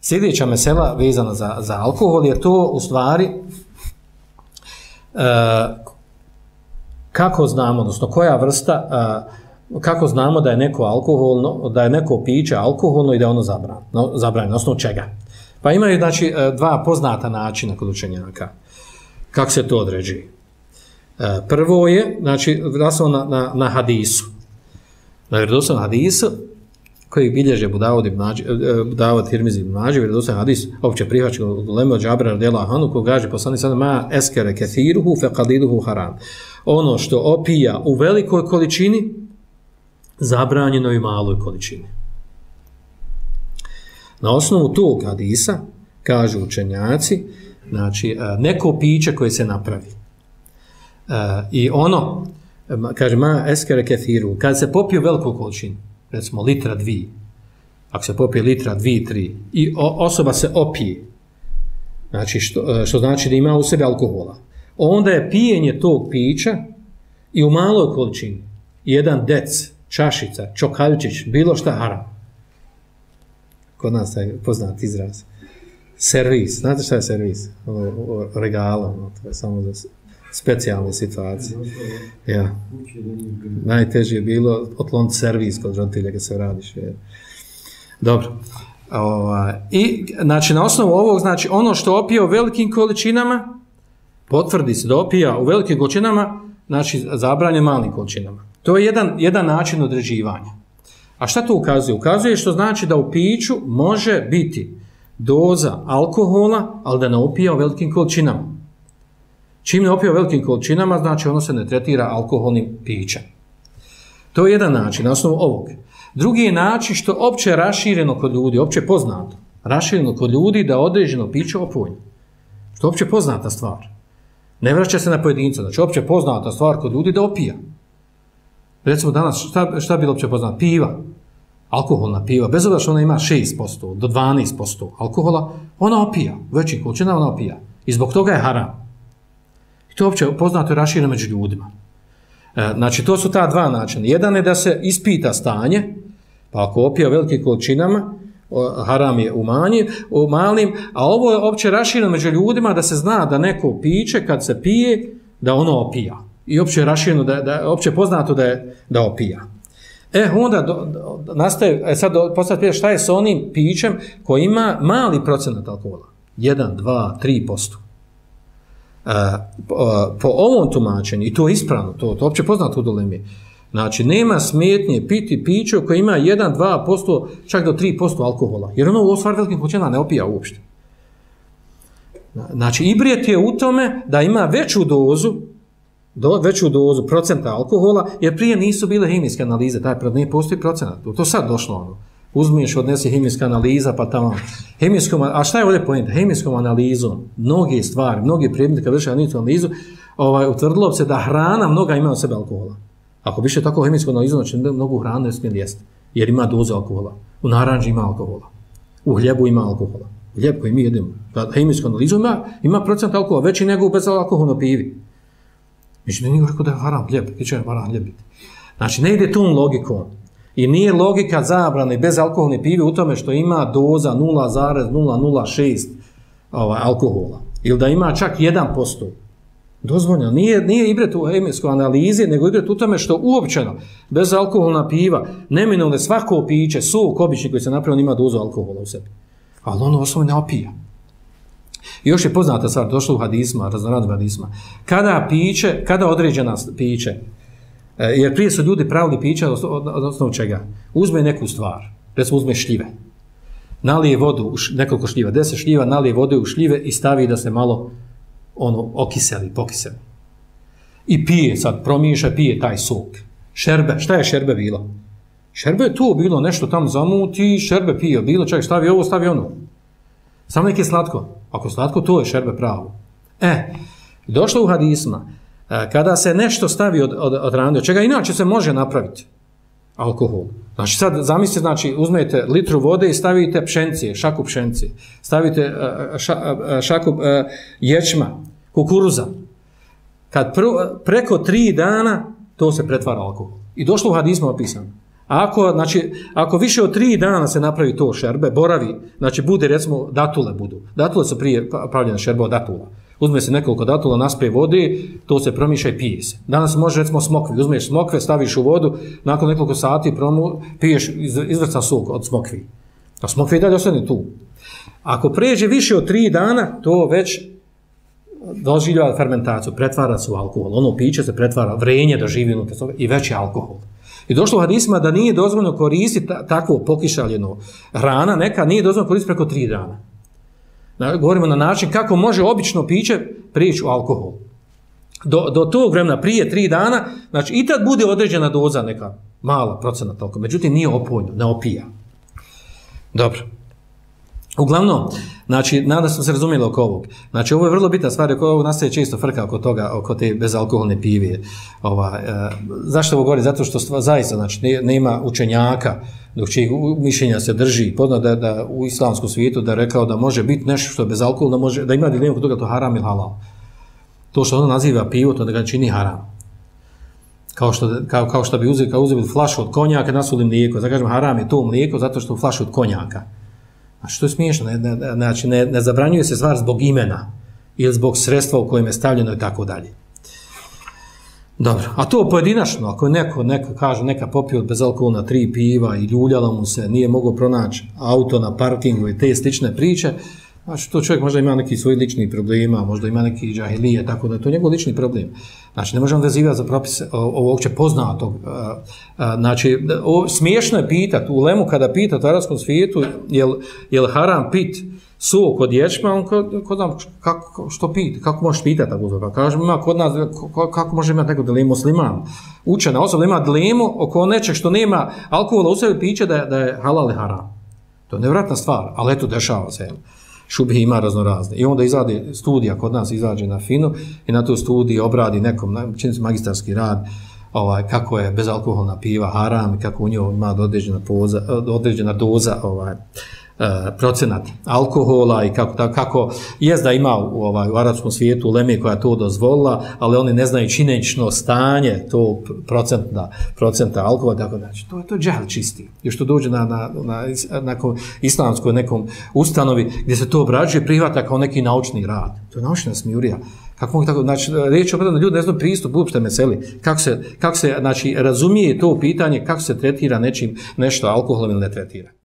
Sljedeća mesela vezana za, za alkohol je to u stvari e, kako znamo, odnosno koja vrsta, e, kako znamo da je neko alkoholno, da je neko piće alkoholno i da je ono zabranjeno, zabranjeno, odnosno čega. Pa imaju znači e, dva poznata načina kod učenjaka. Kako se to određuje? E, prvo je, znači, rasno na, na, na hadisu. Na vjerodostojnom hadisu, koji bilježe Budavod ibn Mađi, e, e, Budavod Hirmiz ibn Mađi, vjerodostojnom hadis, opće prihvaćen od Lemo Džabra radijela Hanu, ko gaže poslani sada, ma eskere kethiruhu fe kadiduhu haram. Ono što opija u velikoj količini, zabranjeno i maloj količini. Na osnovu tog hadisa, kažu učenjaci, znači, e, neko piće koje se napravi, I ono, kaže, ma eskere kethiruhu, kad se popije velikoj količinu, recimo litra dvi, ako se popije litra dvi, tri, i osoba se opije, znači što, e, što znači da ima u sebi alkohola, onda je pijenje tog pića i u maloj količini, jedan dec, čašica, čokaljčić, bilo šta haram. Kod nas je poznat izraz. Servis, znate šta je servis? Ono, o, o, regalo, ono, to je samo za specijalne situacije. Ja. Najteže je bilo otloniti servis kod roditelja kad se radiš. Ja. Dobro. Ovaj, I, znači, na osnovu ovog, znači, ono što opija u velikim količinama, potvrdi se da opija u velikim količinama, znači, zabranje malim količinama. To je jedan, jedan način određivanja. A šta to ukazuje? Ukazuje što znači da u piću može biti doza alkohola, ali da ne opija u velikim količinama. Čim ne opio velikim količinama, znači ono se ne tretira alkoholnim pićem. To je jedan način, na osnovu ovog. Drugi je način što opće rašireno kod ljudi, opće poznato, rašireno kod ljudi da određeno piće opojno. Što je opće poznata stvar. Ne vraća se na pojedinca, znači opće poznata stvar kod ljudi da opija. Recimo danas, šta, šta je bilo opće poznato? Piva, alkoholna piva, bez obzira što ona ima 6% do 12% alkohola, ona opija, u većim količinama ona opija. I zbog toga je haram. To je uopće poznato i rašireno među ljudima. E, znači, to su ta dva načina. Jedan je da se ispita stanje, pa ako opija velikim količinama, haram je u manjim, u malim, a ovo je opće rašireno među ljudima da se zna da neko piće, kad se pije, da ono opija. I opće rašireno, da, da, opće poznato da, je, da opija. E, onda do, do, nastaje, e, sad postavite šta je s onim pićem koji ima mali procenat alkohola? 1, 2, 3 posto Eh, eh, po ovom tumačenju, i to je ispravno, to, to opće poznato u dolemi, znači nema smetnje piti piće koje ima 1-2%, čak do 3% alkohola, jer ono u osvar velikim količina ne opija uopšte. Znači, ibrijet je u tome da ima veću dozu, do, veću dozu procenta alkohola, jer prije nisu bile hemijske analize, taj ne postoji procenat, to sad došlo ono Uzmiš, odnesi hemijska analiza, pa tamo. Hemijskom, a šta je ovdje pojenta? Hemijskom analizom, mnoge stvari, mnoge predmeti kad vrši analizu, ovaj, utvrdilo se da hrana mnoga ima od sebe alkohola. Ako više tako hemijsko analizom, znači mnogo hrane ne smije jesti, jer ima dozu alkohola. U naranđi ima alkohola. U hljebu ima alkohola. U hljeb koji mi jedemo. Pa hemijskom analizom ima, ima procent alkohola, veći nego u bezalkoholno pivi. Mislim, da nije rekao da je haram hljeb, i će haram hljeb biti. Znači, ne ide tom logikom. I nije logika zabrane bez alkoholne pive u tome što ima doza 0,006 ovaj, alkohola. Ili da ima čak 1%. Dozvoljeno. Nije, nije ibret u hemijskoj analizi, nego ibret u tome što uopćeno, bez alkoholna piva, neminovne svako piće, sok obični koji se napravio, ima dozu alkohola u sebi. Ali ono osnovno ne opija. I još je poznata stvar, došlo u hadisma, raznoradno hadisma. Kada piće, kada određena piće, E, jer prije su ljudi pravili pića od osnovu čega? Uzme neku stvar, recimo uzme šljive, nalije vodu u nekoliko šljiva, deset šljiva, nalije vode u šljive i stavi da se malo ono okiseli, pokiseli. I pije sad, promiješa, pije taj sok. Šerbe, šta je šerbe bilo? Šerbe je to bilo, nešto tam zamuti, šerbe pije, bilo čak, stavi ovo, stavi ono. Samo neki slatko. Ako slatko, to je šerbe pravo. E, došlo u hadisma, E, kada se nešto stavi od, od, od rande, od čega inače se može napraviti alkohol. Znači sad zamislite, znači uzmete litru vode i stavite pšencije, šaku pšencije, stavite e, e, ša, šaku ječma, kukuruza. Kad pr, preko tri dana to se pretvara alkohol. I došlo u hadismu opisano. Ako, znači, ako više od tri dana se napravi to šerbe, boravi, znači bude, recimo, datule budu. Datule su prije pravljene šerbe od datula. Uzme se nekoliko datula, naspe vode, to se promiša i pije se. Danas može, recimo, smokvi. Uzmeš smokve, staviš u vodu, nakon nekoliko sati promu, piješ izvrcan sok od smokvi. A smokve i dalje ostane tu. Ako pređe više od tri dana, to već doživljava fermentaciju, pretvara se u alkohol. Ono piće se pretvara, vrenje da živi unutra i već je alkohol. I došlo u hadisma da nije dozvoljno koristiti takvo pokišaljeno hrana, neka nije dozvoljno koristiti preko tri dana. Na, Govorimo na način kako može obično piće prići u alkohol. Do, do tog vremena, prije tri dana, znači i tad bude određena doza neka mala procena toliko. Međutim, nije opojno, ne opija. Dobro. Uglavnom, znači, nada smo se razumijeli oko ovog. Znači, ovo je vrlo bitna stvar, oko ovog nastaje često frka oko toga, oko te bezalkoholne pivije. Ova, e, zašto ovo govori? Zato što stva, zaista, znači, nema učenjaka, dok će mišljenja se drži, podno da, da u islamskom svijetu da rekao da može biti nešto što je bezalkoholno, da, može, da ima dilemu kod toga to haram ili halal. To što ono naziva pivo, to da ga čini haram. Kao što, kao, kao što bi uzeli, kao uzeli flašu od konjaka, nasuli mlijeko. Zakažem, haram je to mlijeko zato što je flašu od konjaka. A što je smiješno? Ne, ne, znači, ne, ne zabranjuje se stvar zbog imena ili zbog sredstva u kojem je stavljeno i tako dalje. Dobro, a to pojedinačno, ako neko, neko kaže, neka popio bez alkohola tri piva i ljuljalo mu se, nije mogao pronaći auto na parkingu i te slične priče, Znači, to čovjek možda ima neki svoj lični problema, možda ima neki džahilije, tako da je to njegov lični problem. Znači, ne možemo vezivati za propise ovog uopće poznatog. E, e, znači, o, smiješno je pitat, u Lemu kada pita u arabskom svijetu, jel, jel haram pit sok od ječma, on kod, kod nam, kako, što pita, kako možeš pitati tako zove? Kažem, ima kod nas, kako može imati neku dilemu musliman? Učena osoba ima dilemu oko nečeg što nema alkohola u sebi piće da, da je halal i haram. To je nevratna stvar, ali eto, dešava se. Jel? ima razno razne. I onda izade studija kod nas, izađe na finu i na tu studiju obradi nekom, čini se magistarski rad, ovaj, kako je bezalkoholna piva haram kako u njoj ima određena, poza, određena doza ovaj, E, procenat alkohola i kako tako kako jest da ima u ovaj u arapskom svijetu leme koja to dozvolila, ali oni ne znaju činjenično stanje to procenta procenta alkohola tako znači to je to džahl čisti. I što dođe na na na nekom islamskoj nekom ustanovi gdje se to obrađuje prihvata kao neki naučni rad. To je naučna smjurija. Kako mogu tako, znači, riječ je o ljudi ne znaju pristup, uopšte meseli. Kako se, kako se, znači, razumije to pitanje, kako se tretira nečim, nešto alkoholom ili ne tretira.